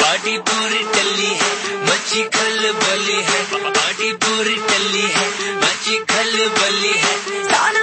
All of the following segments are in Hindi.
पार्टी पूरी टली है मची खल बली है। पार्टी पूरी टली है मची खल बली है। सारा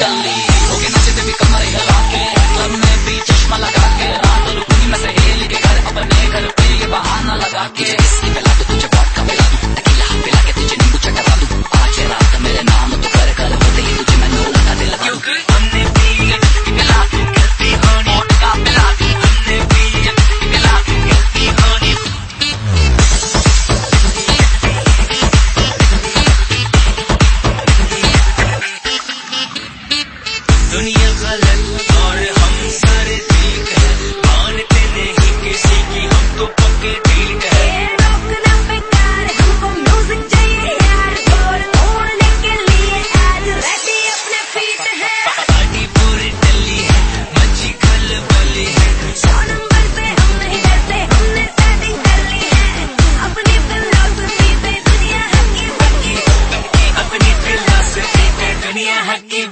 डाली भी कमर हिला के भी चश्मा लगा के। रात में से के घर अपने घर पे ये बहाना लगा के।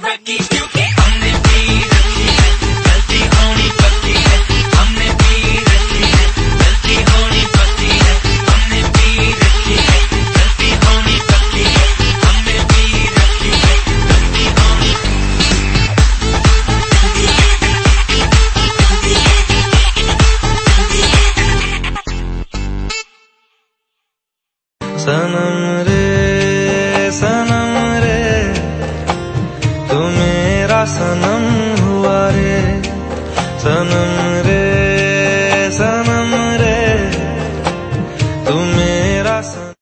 रखी क्योंकि हमने भी रखी है गलती होनी पक्की है हमने भी रखी है गलती होनी पक्की है हमने भी रखी है गलती होनी पक्की है हमने भी रखी है गलती होनी सनम सनम हुआ रे सनम